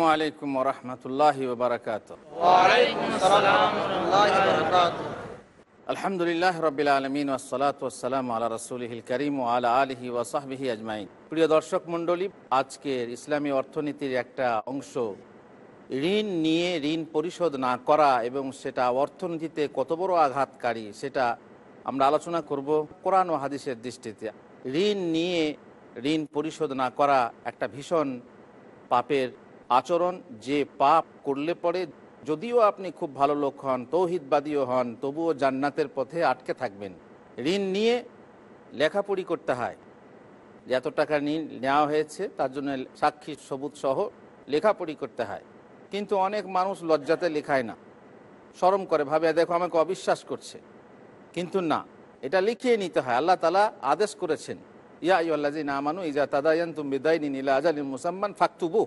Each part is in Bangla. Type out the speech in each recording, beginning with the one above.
আসসালামু আলাইকুম রহমতুল্লাহ আলহামদুলিল্লাহ রবিল আলমিন আল্লাহ রসুলহিল করিম ও আলা আলহি ওসাহবিহি আজমাইন। প্রিয় দর্শক মণ্ডলী আজকের ইসলামী অর্থনীতির একটা অংশ ঋণ নিয়ে ঋণ পরিশোধ না করা এবং সেটা অর্থনীতিতে কত বড় আঘাতকারী সেটা আমরা আলোচনা করব কোরআন ও হাদিসের দৃষ্টিতে। ঋণ নিয়ে ঋণ পরিশোধ না করা একটা ভীষণ পাপের আচরণ যে পাপ করলে পরে যদিও আপনি খুব ভালো লোক হন, তৌহিদবাদীও হন, তবুও জান্নাতের পথে আটকে থাকবেন। ঋণ নিয়ে লেখাপড়ি করতে হয়। এত টাকা ঋণ নেওয়া হয়েছে, তার জন্য সাক্ষী সবুজ সহ লেখাপড়ি করতে হয়। কিন্তু অনেক মানুষ লজ্জাতে লেখায় না। শরম করে, ভাবে দেখো, আমাকে অবিশ্বাস করছে। কিন্তু না, এটা লিখিয়ে নিতে হয়। আল্লাহ তালা আদেশ করেছেন, ইয়া ইল্লাজি না মানু ইজা তাদায়ান তুমি বিদায়নি নীলা আজালি মুসাম্মান ফাকতুবু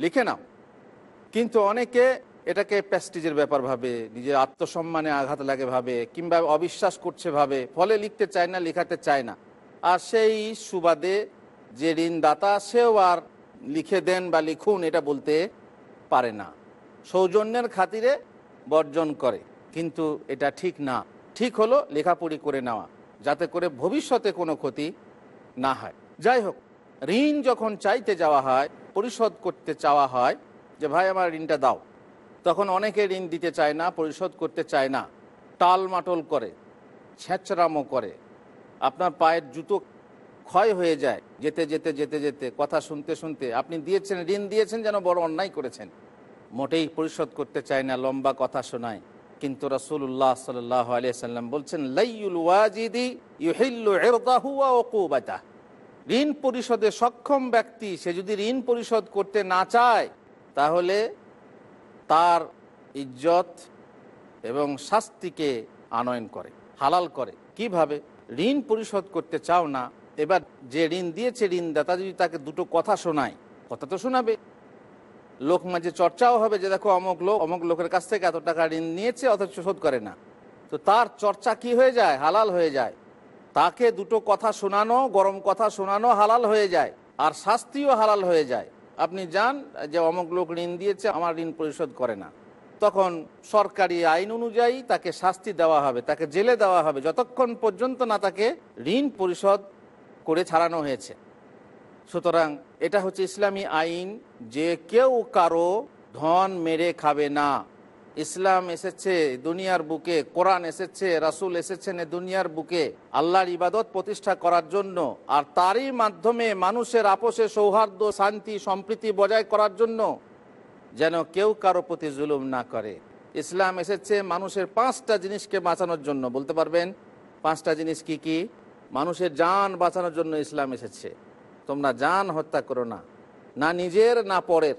লিখে নাও। কিন্তু অনেকে এটাকে প্যাস্টিজের ব্যাপার ভাবে, নিজের আত্মসম্মানে আঘাত লাগে ভাবে, কিংবা অবিশ্বাস করছে ভাবে, ফলে লিখতে চায় না, লেখাতে চায় না। আর সেই সুবাদে যে ঋণদাতা, সেও আর লিখে দেন বা লিখুন এটা বলতে পারে না। সৌজন্যের খাতিরে বর্জন করে। কিন্তু এটা ঠিক না। ঠিক হলো লেখাপড়ি করে নেওয়া, যাতে করে ভবিষ্যতে কোনো ক্ষতি না হয়। যাই হোক, ঋণ যখন চাইতে যাওয়া হয় পরিশোধ করতে চাওয়া হয় যে, ভাই, আমার ঋণটা দাও। তখন অনেকে ঋণ দিতে চায় না, পরিশোধ করতে চায় না। টাল মাটল করে ছেঁচড়ামো করে। আপনার পায়ের জুতো ক্ষয় হয়ে যায়, যেতে যেতে যেতে যেতে। কথা শুনতে শুনতে আপনি দিয়েছেন, ঋণ দিয়েছেন যেন বড় অন্যায় করেছেন। মোটেই পরিশোধ করতে চায় না, লম্বা কথা শোনায়। কিন্তু রসুল্লাহ সাল্লাহ আলিয়াল্লাম বলছেন লাইউল ওয়াজিদি ইউহিল্লু ইরদাহু ওয়া উকুবাতাহ। ঋণ পরিশোধে সক্ষম ব্যক্তি, সে যদি ঋণ পরিশোধ করতে না চায়, তাহলে তার ইজ্জত এবং শাস্তিকে আনয়ন করে, হালাল করে। কীভাবে? ঋণ পরিশোধ করতে চাও না, এবার যে ঋণ দিয়েছে ঋণদাতা যদি তাকে দুটো কথা শোনায়, কথা তো শোনাবে। লোক মাঝে চর্চাও হবে যে দেখো অমুক লোক, অমুক লোকের কাছ থেকে এত টাকা ঋণ নিয়েছে, অথচ শোধ করে না। তো তার চর্চা কি হয়ে যায়? হালাল হয়ে যায়। তাকে দুটো কথা শোনানো, গরম কথা শোনানো হালাল হয়ে যায় আর শাস্তিও হালাল হয়ে যায়। আপনি যান, যে অমুক লোক ঋণ দিয়েছে, আমার ঋণ পরিশোধ করে না। তখন সরকারি আইন অনুযায়ী তাকে শাস্তি দেওয়া হবে, তাকে জেলে দেওয়া হবে, যতক্ষণ পর্যন্ত না তাকে ঋণ পরিশোধ করে ছাড়ানো হয়েছে। সুতরাং এটা হচ্ছে ইসলামী আইন, যে কেউ কারও ধন মেরে খাবে না। ইসলাম এসেছে দুনিয়ার বুকে, কোরআন এসেছে, রাসুল এসেছেন দুনিয়ার বুকে আল্লাহর ইবাদত প্রতিষ্ঠা করার জন্য আর তারই মাধ্যমে মানুষের আপোষে সৌহার্দ্য, শান্তি, সম্প্রীতি বজায় করার জন্য যেন কেউ কারও প্রতি জুলুম না করে। ইসলাম এসেছে মানুষের পাঁচটা জিনিসকে বাঁচানোর জন্য, বলতে পারবেন? পাঁচটা জিনিস কি কি? মানুষের যান বাঁচানোর জন্য ইসলাম এসেছে। তোমরা যান হত্যা করো না। না নিজের, না পরের।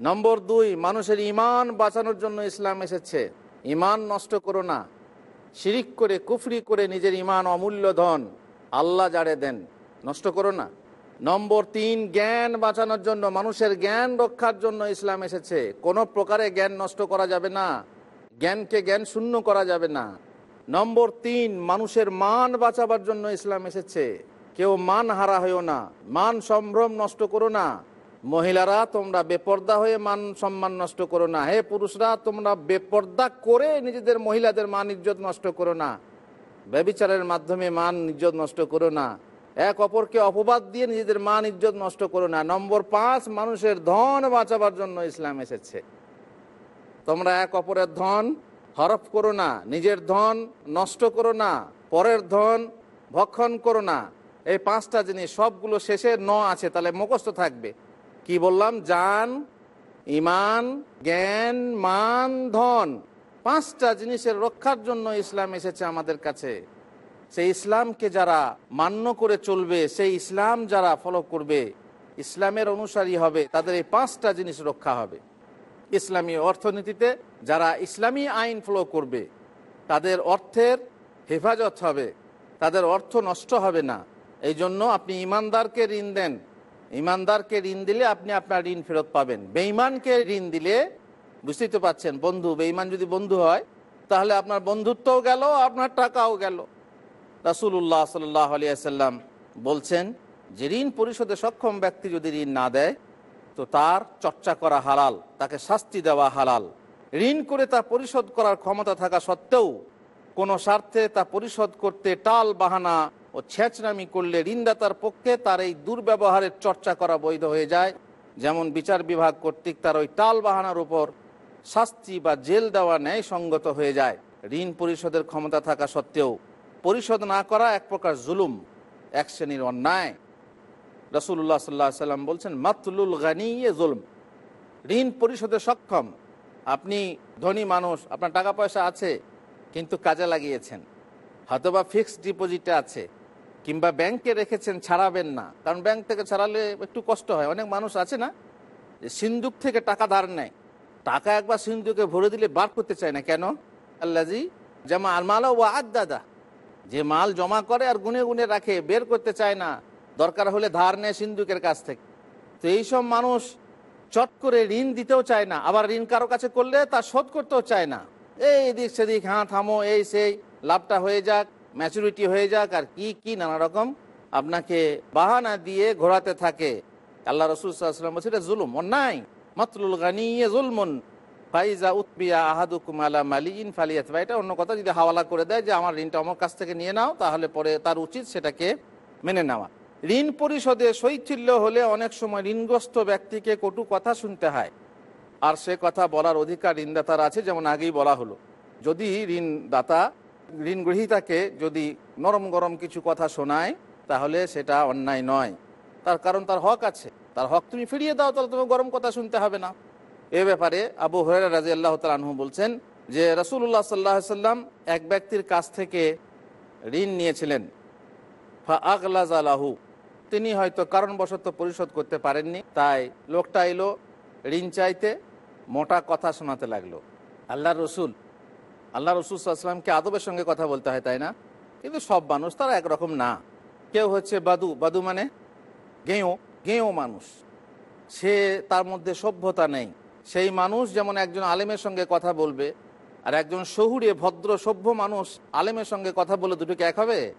নম্বর দুই, মানুষের ইমান বাঁচানোর জন্য ইসলাম এসেছে। ইমান নষ্ট করো না। শিরিক করে, কুফরি করে নিজের ইমান অমূল্য ধন আল্লাহ জাড়ে দেন, নষ্ট করো না। নম্বর তিন, জ্ঞান বাঁচানোর জন্য, মানুষের জ্ঞান রক্ষার জন্য ইসলাম এসেছে। কোনো প্রকারে জ্ঞান নষ্ট করা যাবে না। জ্ঞানকে জ্ঞান শূন্য করা যাবে না। নম্বর তিন, মানুষের মান বাঁচাবার জন্য ইসলাম এসেছে। কেউ মান হারা হয়েও না। মান সম্ভ্রম নষ্ট করো না। মহিলারা, তোমরা বেপর্দা হয়ে মান সম্মান নষ্ট করো না। হে পুরুষরা, তোমরা বেপর্দা করে নিজেদের মহিলাদের মান ইজ্জত নষ্ট করো না। ব্যবিচারের মাধ্যমে মান ইজ্জত নষ্ট করো না। এক অপরকে অপবাদ দিয়ে নিজেদের মান ইজ্জত নষ্ট করো না। নম্বর পাঁচ, মানুষের ধন বাঁচাবার জন্য ইসলাম এসেছে। তোমরা এক অপরের ধন হরফ করো না, নিজের ধন নষ্ট করো না, পরের ধন ভক্ষণ করো না। এই পাঁচটা জিনিস, সবগুলো শেষে ন আছে, তাহলে মুখস্থ থাকবে। কি বললাম? জান, ইমান, জ্ঞান, মান, ধন। পাঁচটা জিনিসের রক্ষার জন্য ইসলাম এসেছে আমাদের কাছে। সেই ইসলামকে যারা মান্য করে চলবে, সেই ইসলাম যারা ফলো করবে, ইসলামের অনুসারী হবে, তাদের এই পাঁচটা জিনিস রক্ষা হবে। ইসলামী অর্থনীতিতে যারা ইসলামী আইন ফলো করবে, তাদের অর্থের হেফাজত হবে, তাদের অর্থ নষ্ট হবে না। এই জন্য আপনি ইমানদারকে ঋণ দেন। ইমানদারকে ঋণ দিলে আপনি আপনার ঋণ ফেরত পাবেন। বেঈমানকে ঋণ দিলে, বুঝতেই তো পাচ্ছেন, বন্ধু, বেঈমান যদি বন্ধু হয়, তাহলে আপনার বন্ধুত্বও গেল, আপনার টাকাও গেল। রাসুল্লাহ সাল্লাহ আলিয়াল্লাম বলছেন, যে ঋণ পরিশোধে সক্ষম ব্যক্তি যদি ঋণ না দেয়, তো তার চর্চা করা হালাল, তাকে শাস্তি দেওয়া হালাল। ঋণ করে তা পরিশোধ করার ক্ষমতা থাকা সত্ত্বেও, কোনো স্বার্থে তা পরিশোধ করতে টাল বাহানা ও ছেঁচনামি করলে ঋণদাতার পক্ষে তার এই দুর্ব্যবহারের চর্চা করা বৈধ হয়ে যায়। যেমন বিচার বিভাগ কর্তৃক তার ওই টাল বাহানার উপর শাস্তি বা জেল দেওয়া ন্যায় সঙ্গত হয়ে যায়। ঋণ পরিশোধের ক্ষমতা থাকা সত্ত্বেও পরিশোধ না করা এক প্রকার জুলুম, এক শ্রেণির অন্যায়। রসুল্লাহ সাল্লাহ সাল্লাম বলছেন, মাতলুল গানিয়ে জুলম। ঋণ পরিশোধে সক্ষম। আপনি ধনী মানুষ, আপনার টাকা পয়সা আছে, কিন্তু কাজে লাগিয়েছেন। হয়তোবা ফিক্সড ডিপোজিটে আছে। কিংবা ব্যাংকে রেখেছেন, ছাড়াবেন না। কারণ ব্যাংক থেকে ছাড়ালে একটু কষ্ট হয়। অনেক মানুষ আছে না যে সিন্দুক থেকে টাকা ধার নেয়। টাকা একবার সিন্ধুকে ভরে দিলে বার করতে চায় না। কেন? আল্লাজি যেমন আলমালা ও আদাদা যে মাল জমা করে আর গুনে গুনে রাখে, বের করতে চায় না। দরকার হলে ধার নেয় সিন্ধুকের কাছ থেকে। তো এইসব মানুষ চট করে ঋণ দিতেও চায় না। আবার ঋণ কারও কাছে করলে তা শোধ করতেও চায় না। এই এদিক সেদিক হ্যাঁ থামো, এই সেই, লাভটা হয়ে যাক। ম্যাচুরিটি হয়ে যাক আর কি কি নানা রকম আপনাকে বাহানা দিয়ে ঘোরাতে থাকে। আল্লাহ রসুল সাল্লাম এটা জুলুম, অন্যায়। মাতলুল গানিয়ে জুলমুন। ফাইজা উৎবিয়া আহাদুকুম আলা মালিন ফালিয়াত বা এটা অন্য কথা, যদি হাওয়ালা করে দেয় যে, আমার ঋণটা আমার কাছ থেকে নিয়ে নাও, তাহলে পরে তার উচিত সেটাকে মেনে নেওয়া। ঋণ পরিশোধে শৈথিল্য হলে অনেক সময় ঋণগ্রস্ত ব্যক্তিকে কটু কথা শুনতে হয়। আর সে কথা বলার অধিকার ঋণদাতার আছে, যেমন আগেই বলা হলো। যদি ঋণদাতা ঋণ গ্রহীতাকে যদি নরম গরম কিছু কথা শোনায়, তাহলে সেটা অন্যায় নয়। তার কারণ তার হক আছে। তার হক তুমি ফিরিয়ে দাও, তাহলে তোমার গরম কথা শুনতে হবে না। এ ব্যাপারে আবু হরেরা রাজি আল্লাহ তালহু বলছেন যে রসুল্লাহ সাল্লাহ সাল্লাম এক ব্যক্তির কাছ থেকে ঋণ নিয়েছিলেন। ফা তিনি হয়তো কারণবশত পরিশোধ করতে পারেননি। তাই লোকটা এলো ঋণ চাইতে, মোটা কথা শোনাতে লাগল। আল্লাহ রসুল আল্লাহ রসুল সাল্লামকে আদবের সঙ্গে কথা বলতে হয়, তাই না? কিন্তু সব মানুষ তারা একরকম না। কেউ হচ্ছে বাদু বাদু মানে গেঁয়ো গেঁয়ো মানুষ। সে তার মধ্যে সভ্যতা নেই। সেই মানুষ যেমন একজন আলেমের সঙ্গে কথা বলবে, আর একজন শহুরে, ভদ্র, সভ্য মানুষ আলেমের সঙ্গে কথা বলে দুটোকে এক হবে?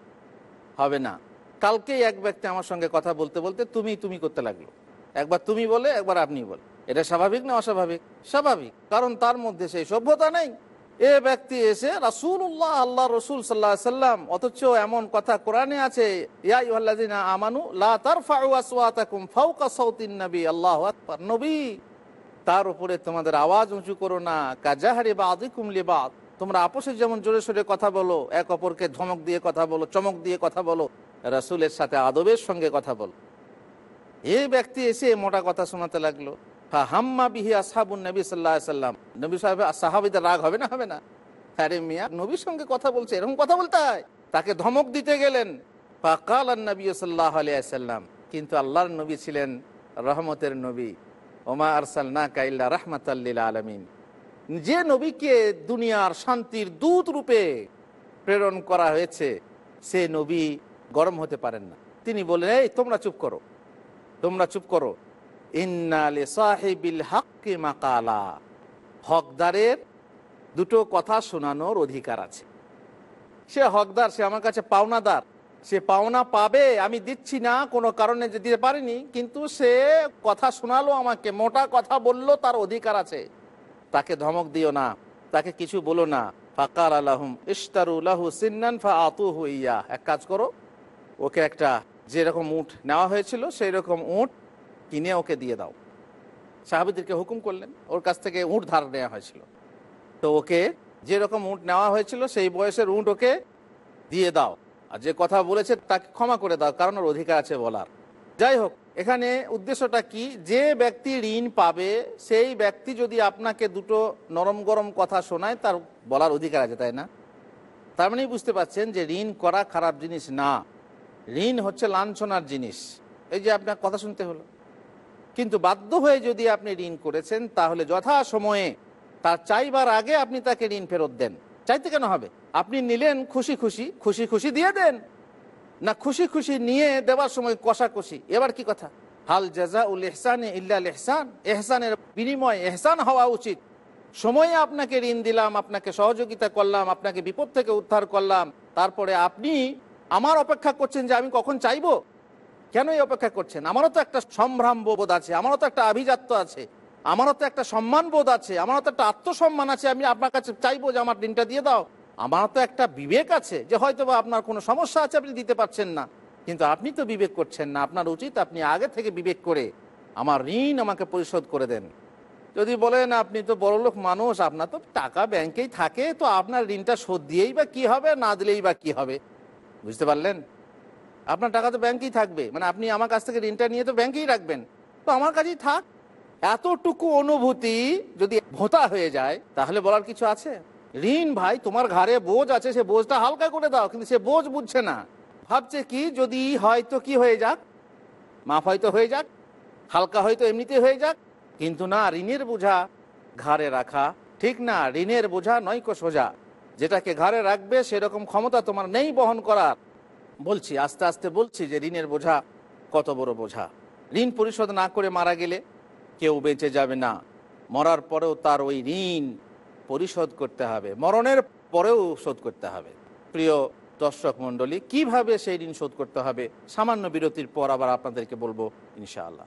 হবে না। কালকেই এক ব্যক্তি আমার সঙ্গে কথা বলতে বলতে তুমি তুমি করতে লাগল। একবার তুমি বলে, একবার আপনি বলে। এটা স্বাভাবিক না অস্বাভাবিক? স্বাভাবিক। কারণ তার মধ্যে সেই সভ্যতা নেই। এ ব্যক্তি এসে রাসুল্লাহ আল্লাহ রসুল সাল্লাহ সাল্লাম, অথচ এমন কথা কোরআনে আছে আমানু, লা নবী তার উপরে তোমাদের আওয়াজ উঁচু করো না, কাজাহারি বা আদিকুম লিবাদ। তোমরা আপোষে যেমন জোরে সোরে কথা বলো, এক অপরকে ধমক দিয়ে কথা বলো, চমক দিয়ে কথা বলো, রাসুলের সাথে আদবের সঙ্গে কথা বলো। এই ব্যক্তি এসে মোটা কথা শোনাতে লাগল। হাম্মা বিহি আসহাবুন নবী সাল্লাহ সাল্লাম। নবী সাহেব সাহাবিদের রাগ হবে না হবে না? আরে মিয়া, নবীর সঙ্গে কথা বলছে, এরকম কথা বলতে হয়? তাকে ধমক দিতে গেলেন। ফাকাল নবী সাল্লাহ আলিয়াল্লাম কিন্তু আল্লাহর নবী ছিলেন রহমতের নবী। ওমা আরসাল না কাইল্লা রহমতাল্লিল আলমিন। যে নবীকে দুনিয়ার শান্তির দূত রূপে প্রেরণ করা হয়েছে, সে নবী গরম হতে পারেন না। তিনি বলেন এই, তোমরা চুপ করো। তোমরা চুপ করো। সাহেবিল হকদারের দুটো কথা শোনানোর অধিকার আছে। সে হকদার, সে আমার কাছে পাওনাদার। সে পাওনা পাবে, আমি দিচ্ছি না, কোনো কারণে যে দিতে পারিনি, কিন্তু সে কথা শোনালো আমাকে, মোটা কথা বলল, তার অধিকার আছে। তাকে ধমক দিও না, তাকে কিছু বলো না। ফাকার আলাহুম ইস্তারুল্লাহু সিন্নান ফা আতুহু ইয়া এক কাজ করো, ওকে একটা যেরকম উঠ নেওয়া হয়েছিল সেই রকম উঠ কিনে ওকে দিয়ে দাও। সাহাবিদেরকে হুকুম করলেন, ওর কাছ থেকে উঠ ধার নেওয়া হয়েছিল। তো ওকে যেরকম উঠ নেওয়া হয়েছিল, সেই বয়সের উঠ ওকে দিয়ে দাও। আর যে কথা বলেছে তাকে ক্ষমা করে দাও, কারণ ওর অধিকার আছে বলার। যাই হোক, এখানে উদ্দেশ্যটা কি? যে ব্যক্তি ঋণ পাবে, সেই ব্যক্তি যদি আপনাকে দুটো নরম গরম কথা শোনায়, তার বলার অধিকার আছে, তাই না? তার মানেই বুঝতে পারছেন যে ঋণ করা খারাপ জিনিস না। ঋণ হচ্ছে লাঞ্ছনার জিনিস। এই যে আপনার কথা শুনতে হলো। কিন্তু বাধ্য হয়ে যদি আপনি ঋণ করেছেন, তাহলে যথা সময়ে তার চাইবার আগে আপনি তাকে ঋণ ফেরত দেন। চাইতে কেন হবে? আপনি নিলেন খুশি খুশি খুশি খুশি দিয়ে দেন। না, খুশি খুশি নিয়ে দেওয়ার সময় কষাকষি। এবার কি কথা? হাল জাজা উল এহসান ইল্লাল এহসান এহসানের বিনিময় এহসান হওয়া উচিত। সময়ে আপনাকে ঋণ দিলাম, আপনাকে সহযোগিতা করলাম, আপনাকে বিপদ থেকে উদ্ধার করলাম, তারপরে আপনি আমার অপেক্ষা করছেন যে আমি কখন চাইব? কেন এই অপেক্ষা করছেন? আমারও তো একটা সম্ভ্রাম বোধ আছে, আমারও তো একটা আভিজাত্য আছে, আমারও তো একটা সম্মান বোধ আছে, আমারও তো একটা আত্মসম্মান আছে, আমি আপনার কাছে চাইব যে আমার ঋণটা দিয়ে দাও। আমারও তো একটা বিবেক আছে যে হয়তো বা আপনার কোনো সমস্যা আছে আপনি দিতে পারছেন না। কিন্তু আপনি তো বিবেক করছেন না, আপনার উচিত আপনি আগে থেকে বিবেক করে আমার ঋণ আমাকে পরিশোধ করে দেন। যদি বলেন আপনি তো বড়লোক মানুষ, আপনার তো টাকা ব্যাংকেই থাকে, তো আপনার ঋণটা শোধ দিয়েই বা কি হবে, না দিলেই বা কি হবে? বুঝতে পারলেন? আপনার টাকা তো ব্যাংকেই থাকবে। মানে আপনি আমার কাছ থেকে ঋণটা নিয়ে তো ব্যাংকেই রাখবেন। তো আমার কাছেই থাক। এতটুকু অনুভূতি যদি ভোতা হয়ে যায়, তাহলে বলার কিছু আছে? ঋণ ভাই, তোমার ঘাড়ে বোঝ আছে, সে বোঝটা হালকা করে দাও, কিন্তু সে বোঝ বুঝছে না। ভাবছে কি, যদি হয়তো কি হয়ে যাক? মাফ হয়তো হয়ে যাক, হালকা হয়তো এমনিতে হয়ে যাক, কিন্তু না, ঋণের বোঝা ঘাড়ে রাখা। ঠিক না, ঋণের বোঝা নয়কো সোজা। যেটাকে ঘাড়ে রাখবে, সেরকম ক্ষমতা তোমার নেই বহন করার। বলছি, আস্তে আস্তে বলছি যে ঋণের বোঝা কত বড় বোঝা। ঋণ পরিশোধ না করে মারা গেলে কেউ বেঁচে যাবে না। মরার পরেও তার ওই ঋণ পরিশোধ করতে হবে। মরণের পরেও শোধ করতে হবে। প্রিয় দর্শক মণ্ডলী, কীভাবে সেই ঋণ শোধ করতে হবে? সামান্য বিরতির পর আবার আপনাদেরকে বলব ইনশাআল্লাহ।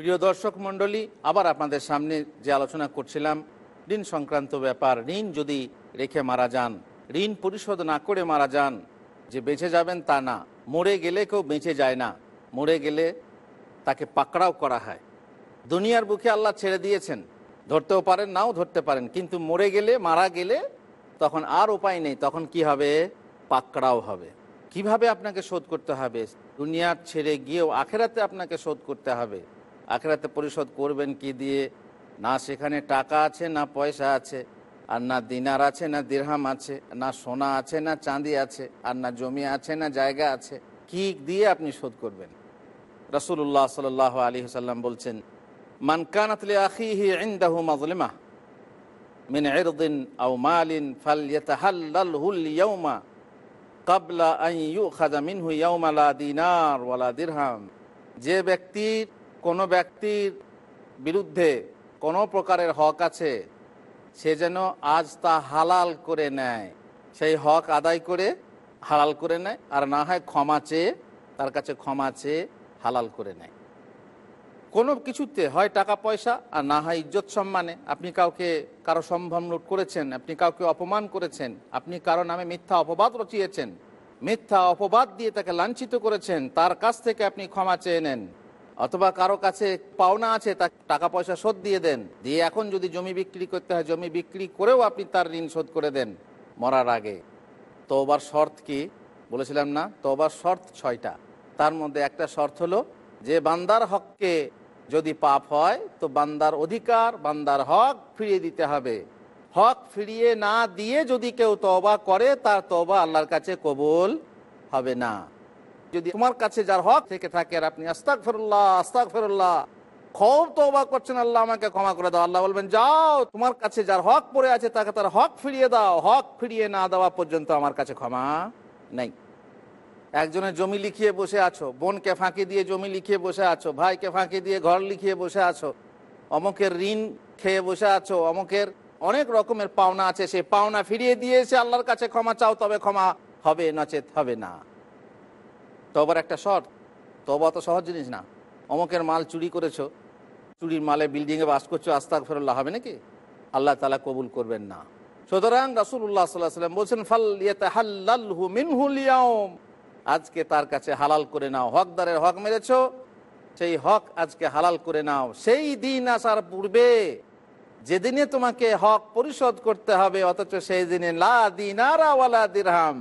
প্রিয় দর্শক মণ্ডলী, আবার আপনাদের সামনে যে আলোচনা করছিলাম, ঋণ সংক্রান্ত ব্যাপার, ঋণ যদি রেখে মারা যান, ঋণ পরিশোধ না করে মারা যান, যে বেঁচে যাবেন তা না। মরে গেলে কেউ বেঁচে যায় না। মরে গেলে তাকে পাকড়াও করা হয়। দুনিয়ার বুকে আল্লাহ ছেড়ে দিয়েছেন। ধরতেও পারেন, নাও ধরতে পারেন, কিন্তু মরে গেলে, মারা গেলে তখন আর উপায় নেই। তখন কি হবে? পাকড়াও হবে। কীভাবে আপনাকে শোধ করতে হবে? দুনিয়ার ছেড়ে গিয়েও আখেরাতে আপনাকে শোধ করতে হবে। আখেরাতে পরিশোধ করবেন কি দিয়ে? না সেখানে টাকা আছে, না পয়সা আছে, আর না দিনার আছে, না দিরহাম আছে, না সোনা আছে, না চাঁদি আছে, আর না জমি আছে, না জায়গা আছে, কি দিয়ে আপনি শোধ করবেন? রসুল্লাহ সাল আলী সাল্লাম বলছেন মানকানাতলে আখিহি ইন্দাহু মাজলিমা, মিন ইরদিন আও মালিন ফালইয়াতাহাল্লালহুল ইয়াউমা কাবলা আন ইউখাযা মিনহু ইয়াউমা লা দিনার দিরহাম। যে ব্যক্তির কোনো ব্যক্তির বিরুদ্ধে কোনো প্রকারের হক আছে, সে যেন আজ তা হালাল করে নেয়। সেই হক আদায় করে হালাল করে নেয়, আর না হয় ক্ষমা চেয়ে তার কাছে ক্ষমা চেয়ে হালাল করে নেয়। কোনো কিছুতে হয় টাকা পয়সা আর না হয় ইজ্জত সম্মানে। আপনি কাউকে, কারও সম্ভ্রম লুট করেছেন, আপনি কাউকে অপমান করেছেন, আপনি কারও নামে মিথ্যা অপবাদ রচিয়েছেন, মিথ্যা অপবাদ দিয়ে তাকে লাঞ্ছিত করেছেন, তার কাছ থেকে আপনি ক্ষমা চেয়ে নেন। অথবা কারও কাছে পাওনা আছে, তা টাকা পয়সা শোধ দিয়ে দেন। দিয়ে এখন যদি জমি বিক্রি করতে হয়, জমি বিক্রি করেও আপনি তার ঋণ শোধ করে দেন মরার আগে। তোবার শর্ত কি? বলেছিলাম না তোবার শর্ত ছয়টা। তার মধ্যে একটা শর্ত হলো, যে বান্দার হককে যদি পাপ হয়, তো বান্দার অধিকার, বান্দার হক ফিরিয়ে দিতে হবে। হক ফিরিয়ে না দিয়ে যদি কেউ তবা করে, তার তবা আল্লাহর কাছে কবুল হবে না। যদি তোমার কাছে যার হক থেকে থাকে আর আপনি আস্তাক ফেরুল্লাহ আস্তাক ফেরুল্লাহ খুব তবা করছেন, আল্লাহ আমাকে ক্ষমা করে দাও। আল্লাহ বলবেন, যাও, তোমার কাছে যার হক পড়ে আছে তাকে তার হক ফিরিয়ে দাও। হক ফিরিয়ে না দেওয়া পর্যন্ত আমার কাছে ক্ষমা নেই। একজনের জমি লিখিয়ে বসে আছো, বোনকে ফাঁকি দিয়ে জমি লিখিয়ে বসে আছো, ভাইকে ফাঁকি দিয়ে ঘর লিখিয়ে বসে আছো, অমুকের ঋণ খেয়ে বসে আছো, অমুকের অনেক রকমের পাওনা আছে সে পাওনা ফিরিয়ে দিয়ে এসে আল্লাহর কাছে ক্ষমা চাও, তবে ক্ষমা হবে, নচেত হবে না। তবার একটা শর্ত। তবা তো সহজ জিনিস না। অমকের মাল চুরি করেছ, চুরির মালে বিল্ডিংয়ে বাস করছ আস্তাক ফেরল্লাহ হবে নাকি? আল্লাহ তালা কবুল করবেন না। সুতরাং রাসুল্লাহ সাল্লাহ সাল্লাম বলছেন ফাল ইয়েতে হাল্লাল্হু মিনহুল ইয়াউম আজকে তার কাছে হালাল করে নাও। হকদারের হক মেরেছ, সেই হক আজকে হালাল করে নাও। সেই দিন আসার পূর্বে যেদিনে তোমাকে হক পরিশোধ করতে হবে, অথচ সেই দিনে লা দিনারা ওয়ালা দিরহাম।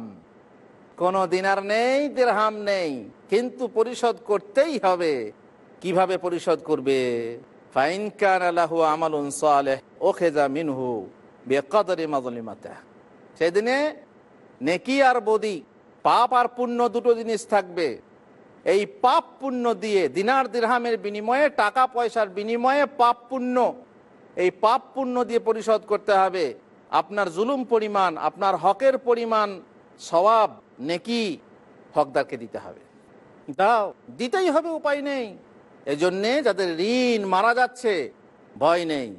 কোনো দিনার নেই, দিরহাম নেই। কিন্তু পরিশোধ করতেই হবে। কীভাবে পরিশোধ করবে? ফাইন কান আলাহু আমালুন সালেহ ও খেজা মিনহু বেকদরি মাজলিমাতা। সেদিনে নেকি আর বদি, পাপ আর পুণ্য দুটো জিনিস থাকবে। এই পাপ পুণ্য দিয়ে, দিনার দিরহামের বিনিময়ে, টাকা পয়সার বিনিময়ে পাপ পুণ্য। এই পাপ পুণ্য দিয়ে পরিশোধ করতে হবে। আপনার জুলুম পরিমাণ, আপনার হকের পরিমাণ সবাব নেকি হকদারকে দিতে হবে। দাও, দিতেই হবে, উপায় নেই। এজন্যে যাদের ঋণ মারা যাচ্ছে, ভয় নেই।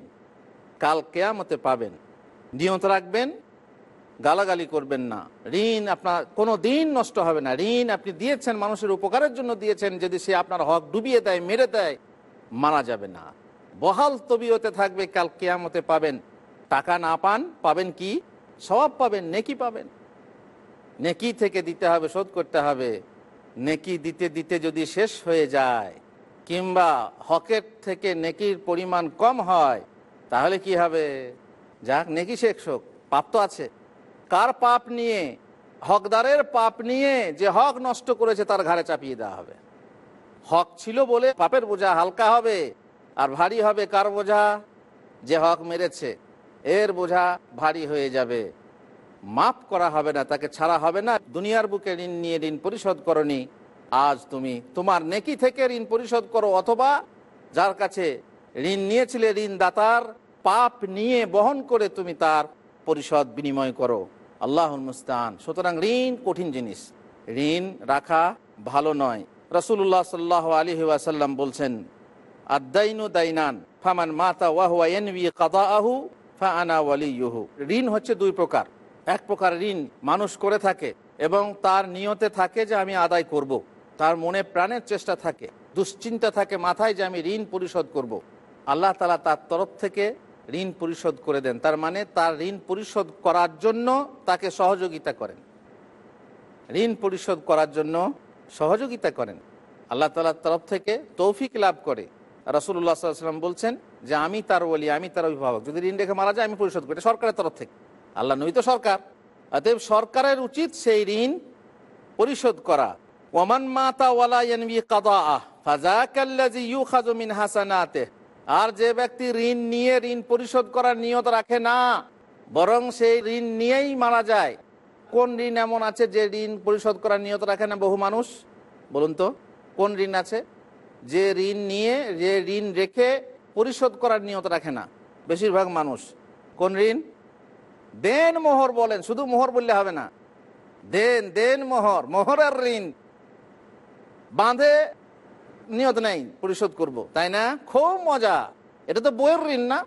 কাল কেয়ামতে পাবেন। নিয়ত রাখবেন, গালাগালি করবেন না। ঋণ আপনার, কোনো দিন নষ্ট হবে না। ঋণ আপনি দিয়েছেন, মানুষের উপকারের জন্য দিয়েছেন, যদি সে আপনার হক ডুবিয়ে দেয়, মেরে দেয়, মারা যাবে না। বহাল তবিয়তে থাকবে, কাল কেয়ামতে পাবেন। টাকা না পান, পাবেন কি? স্বভাব পাবেন, নেকি পাবেন। নেকি থেকে দিতে হবে, শোধ করতে হবে। নেকি দিতে দিতে যদি শেষ হয়ে যায়, কিংবা হকের থেকে নেকির পরিমাণ কম হয়, তাহলে কি হবে? যাক, নেকি শেখ শোক পাপ তো আছে। কার পাপ নিয়ে, হকদারের পাপ নিয়ে যে হক নষ্ট করেছে তার ঘাড়ে চাপিয়ে দেওয়া হবে। হক ছিল বলে পাপের বোঝা হালকা হবে, আর ভারী হবে কার বোঝা? যে হক মেরেছে, এর বোঝা ভারী হয়ে যাবে। মাফ করা হবে না, তাকে ছাড়া হবে না। দুনিয়ার বুকে ঋণ নিয়ে ঋণ পরিশোধ করনি। আজ তুমি তোমার নেকি থেকে ঋণ পরিশোধ করো, অথবা যার কাছে ঋণ নিয়েছিলে ঋণ দাতার পাপ নিয়ে বহন করে তুমি তার পরিশোধ বিনিময় করো। আল্লাহ মুস্তান সুতরাং ঋণ কঠিন জিনিস। ঋণ রাখা ভালো নয়। রসুল্লাহ সাল্লাহ আলী ওয়াসাল্লাম বলছেন আদাইনু দাইনান, ফামান মাতা ওয়াহুয়া ফা আনা ওয়ালিউহু ঋণ হচ্ছে দুই প্রকার। এক প্রকার ঋণ মানুষ করে থাকে এবং তার নিয়তে থাকে যে আমি আদায় করব। তার মনে প্রাণের চেষ্টা থাকে, দুশ্চিন্তা থাকে মাথায় যে আমি ঋণ পরিশোধ করব। আল্লাহ তালা তার তরফ থেকে ঋণ পরিশোধ করে দেন। তার মানে তার ঋণ পরিশোধ করার জন্য তাকে সহযোগিতা করেন। ঋণ পরিশোধ করার জন্য সহযোগিতা করেন। আল্লাহ তালার তরফ থেকে তৌফিক লাভ করে। রাসুল্লাহ সাল্লাম বলছেন যে আমি তার বলি আমি তার অভিভাবক। যদি ঋণ রেখে মারা যায়, আমি পরিশোধ করি। সরকারের তরফ থেকে। আল্লাহ নই তো সরকার। অতএব সরকারের উচিত সেই ঋণ পরিশোধ করা। ওমান মাতা ওয়ালা কাদা আহ ফাজাকাল্লাজি ইউখাযু মিন হাসানাতে আর যে ব্যক্তি ঋণ নিয়ে ঋণ পরিশোধ করার নিয়ত রাখে না, বরং সেই ঋণ নিয়েই মারা যায়। কোন ঋণ এমন আছে যে ঋণ পরিশোধ করার নিয়ত রাখে না বহু মানুষ? বলুন তো, কোন ঋণ আছে? যে ঋণ নিয়ে, যে ঋণ রেখে পরিশোধ করার নিয়ত রাখে না, বেশিরভাগ মানুষ। কোন ঋণ? দেন মোহর বলেন, শুধু মোহর বললে হবে না। দেন দেন মোহর, মোহরের ঋণ। বাঁধে নিয়ত নেই, পরিশোধ করব, তাই না? খুব মজা। এটা তো বইয়ের ঋণ না।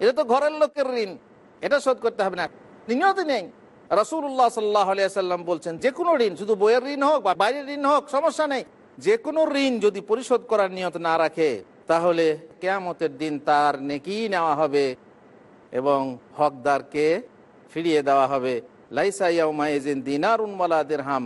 এটা তো ঘরের লোকের ঋণ। এটা শোধ করতে হবে না। নিয়ত নেই। রসুল্লাহ সাল্লাহ সাল্লাম বলছেন, যে কোনো ঋণ, শুধু বইয়ের ঋণ হোক বা বাইরের ঋণ হোক, সমস্যা নেই। যে কোনো ঋণ যদি পরিশোধ করার নিয়ত না রাখে, তাহলে কেয়ামতের দিন তার নেকি নেওয়া হবে। এবং হকদারকে ফিরিয়ে দেওয়া হবে। লাইসা ইয়াউমাইজিন দিনার উনওয়ালা দেরহাম।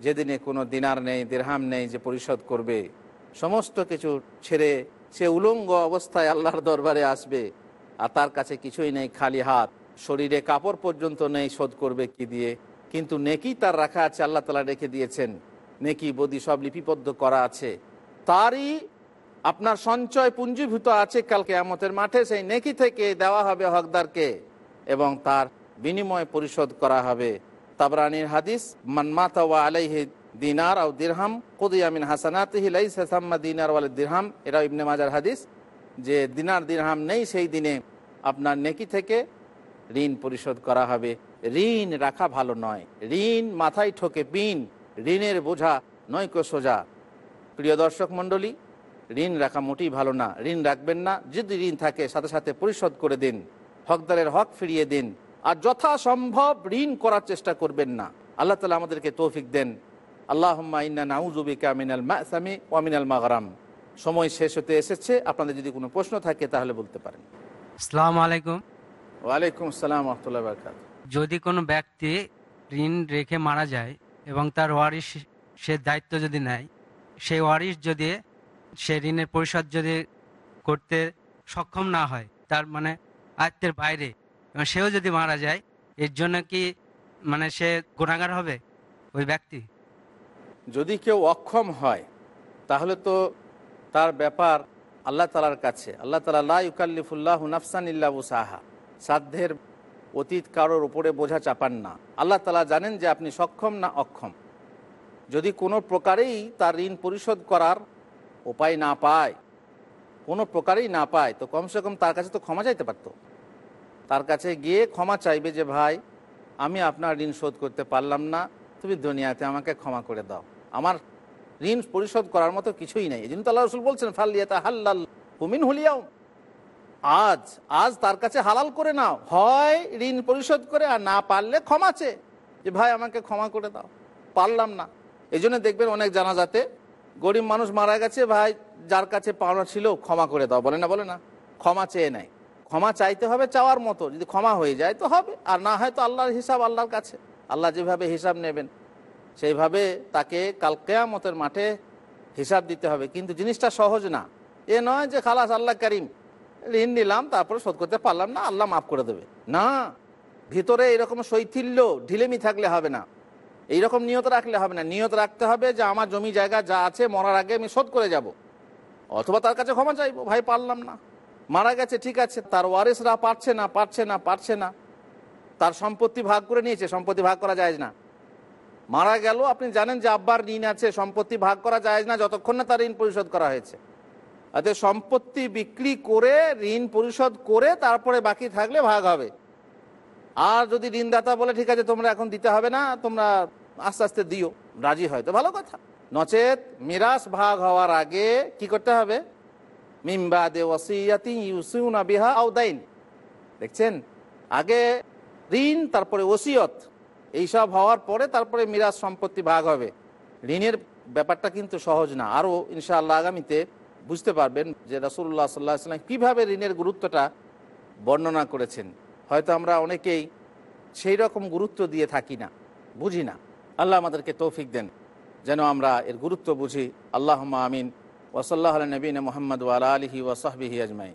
যেদিনে কোনো দিনার নেই, দেরহাম নেই যে পরিশোধ করবে। সমস্ত কিছু ছেড়ে সে উলঙ্গ অবস্থায় আল্লাহর দরবারে আসবে। আর তার কাছে কিছুই নেই, খালি হাত। শরীরে কাপড় পর্যন্ত নেই, শোধ করবে কি দিয়ে? কিন্তু নেকি তার রাখা আছে, আল্লাহ তালা রেখে দিয়েছেন। নেকি বদি সব লিপিবদ্ধ করা আছে। তারই আপনার সঞ্চয় পুঞ্জীভূত আছে কালকে আমতের মাঠে, সেই নেকি থেকে দেওয়া হবে হকদারকে এবং তার বিনিময় পরিশোধ করা হবে। তাবরানির হাদিস মানমাতা ওয়া আলাইহি দিনার আও দিরহাম কুদিয়ামিন হাসানাতিহি লাইসা সাম্মা দিনার ওয়াল দিরহাম। এটা ইবনে মাজার হাদিস, যে দিনার দিরহাম নেই, সেই দিনে আপনার নেকি থেকে ঋণ পরিশোধ করা হবে। ঋণ রাখা ভালো নয়। ঋণ মাথায় ঠোকে পিন, ঋণের বোঝা নয়কো সোজা। প্রিয় দর্শক মণ্ডলী ঋণ রাখা মোটেই ভালো না। ঋণ রাখবেন না যদি ঋণ থাকে সাথে সাথে পরিশোধ করে দিন। হকদারের হক ফিরিয়ে দিন। আর যথাসম্ভব ঋণ করার চেষ্টা করবেন না। আল্লাহ তালা আমাদেরকে তৌফিক দেন। আল্লাহ ইন্না নাউজুবিকা মিনাল মাসামি ওয়ামিনাল মাগরাম। সময় শেষ হতে এসেছে। আপনাদের যদি কোনো প্রশ্ন থাকে তাহলে বলতে পারেন। আসসালামু আলাইকুম। ওয়ালাইকুম আসসালাম রহমতুল্লাহ বরকাত যদি কোনো ব্যক্তি ঋণ রেখে মারা যায় এবং তার ওয়ারিশ সে দায়িত্ব যদি নেয় সেই ওয়ারিশ যদি সে ঋণের পরিশোধ যদি করতে সক্ষম না হয়, তার মানে আয়ত্তের বাইরে, এবং সেও যদি মারা যায়, এর জন্য কি মানে সে গুণাগার হবে ওই ব্যক্তি? যদি কেউ অক্ষম হয়, তাহলে তো তার ব্যাপার আল্লাহ তালার কাছে। আল্লাহ তালা লা ইউকাল্লিফুল্লাহ নাফসান ইল্লাবু সাহা সাধ্যের অতীত কারোর উপরে বোঝা চাপান না। আল্লাহ তালা জানেন যে আপনি সক্ষম না অক্ষম। যদি কোনো প্রকারেই তার ঋণ পরিশোধ করার উপায় না পায়, কোনো প্রকারেই না পায়, তো কমসে কম তার কাছে তো ক্ষমা চাইতে পারত। তার কাছে গিয়ে ক্ষমা চাইবে যে, ভাই, আমি আপনার ঋণ শোধ করতে পারলাম না, তুমি দুনিয়াতে আমাকে ক্ষমা করে দাও। আমার ঋণ পরিশোধ করার মতো কিছুই নেই। এই জন্য তো আল্লাহ রসুল বলছেন ফাল্লিয়াতা হাল্লাল হুমিন হুলিয়াও আজ আজ তার কাছে হালাল করে নাও। হয় ঋণ পরিশোধ করে, আর না পারলে ক্ষমা চেয়ে, যে, ভাই, আমাকে ক্ষমা করে দাও। পারলাম না। এই জন্য দেখবেন অনেক জানাজাতে গরিব মানুষ মারা গেছে, ভাই, যার কাছে পাওনা ছিল, ক্ষমা করে দাও। বলে না বলে না। ক্ষমা চেয়ে নেয়। ক্ষমা চাইতে হবে চাওয়ার মতো। যদি ক্ষমা হয়ে যায় তো হবে, আর না হয় তো আল্লাহর হিসাব আল্লাহর কাছে। আল্লাহ যেভাবে হিসাব নেবেন, সেইভাবে তাকে কাল কেয়ামতের মাঠে হিসাব দিতে হবে। কিন্তু জিনিসটা সহজ না। এ নয় যে, খালাস, আল্লাহ করিম, ঋণ নিলাম, তারপরে শোধ করতে পারলাম না, আল্লাহ মাফ করে দেবে। না, ভিতরে এরকম শৈথিল্য, ঢিলেমি থাকলে হবে না। এইরকম নিয়ত রাখলে হবে না। নিয়ত রাখতে হবে যে, আমার জমি জায়গা যা আছে, মরার আগে আমি শোধ করে যাব। অথবা তার কাছে ক্ষমা চাইব, ভাই পারলাম না। মারা গেছে, ঠিক আছে। তার ওয়ারিসরা পারছে না পারছে না পারছে না। তার সম্পত্তি ভাগ করে নিয়েছে, সম্পত্তি ভাগ করা যায় না। মারা গেল, আপনি জানেন যে আব্বার ঋণ আছে, সম্পত্তি ভাগ করা যায় না, যতক্ষণ না তার ঋণ পরিশোধ করা হয়েছে। অর্থাৎ সম্পত্তি বিক্রি করে, ঋণ পরিশোধ করে, তারপরে বাকি থাকলে ভাগ হবে। আর যদি ঋণদাতা বলে, ঠিক আছে, তোমরা এখন দিতে হবে না, তোমরা আস্তে আস্তে দিও। রাজি হয় তো, ভালো কথা। নচেত মিরাস ভাগ হওয়ার আগে কি করতে হবে? ওসিয়াতি ইউসিউনা বিহা আউদাইন দেখছেন? আগে ঋণ, তারপরে ওসিয়ত, এইসব হওয়ার পরে তারপরে মিরাজ সম্পত্তি ভাগ হবে। ঋণের ব্যাপারটা কিন্তু সহজ না। আরও ইনশাআল্লাহ আগামীতে বুঝতে পারবেন যে রাসুল্লাহ সাল্লাহ সাল্লাম কীভাবে ঋণের গুরুত্বটা বর্ণনা করেছেন। হয়তো আমরা অনেকেই সেই রকম গুরুত্ব দিয়ে থাকি না, বুঝি না। আল্লাহ আমাদেরকে তৌফিক দেন। যেন আমরা এর গুরুত্ব বুঝি। আল্লাহ আমিন। ওসল্লাহ নবীন মোহাম্মদ ওয়ালা আলহি ওসাহবিহি আজমাইন।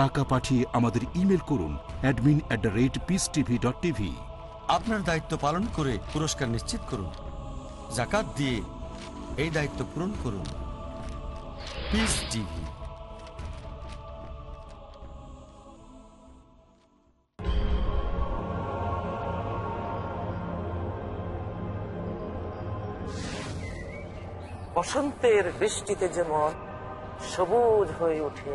টাকা পাঠিয়ে আমাদের ইমেল করুন admin at the rate peace TV dot TV আপনার দায়িত্ব পালন করে পুরস্কার নিশ্চিত করুন। জাকাত দিয়ে এই দায়িত্ব পূরণ করুন। পিস টিভি বসন্তের বৃষ্টিতে যেমন সবুজ হয়ে ওঠে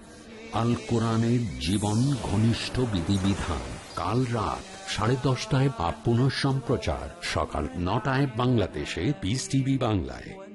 আল কোরআনের জীবন ঘনিষ্ঠ বিধিবিধান। কাল রাত সাড়ে দশটায় বা পুনঃ সম্প্রচার সকাল নটায় বাংলাদেশে পিস টিভি বাংলায়।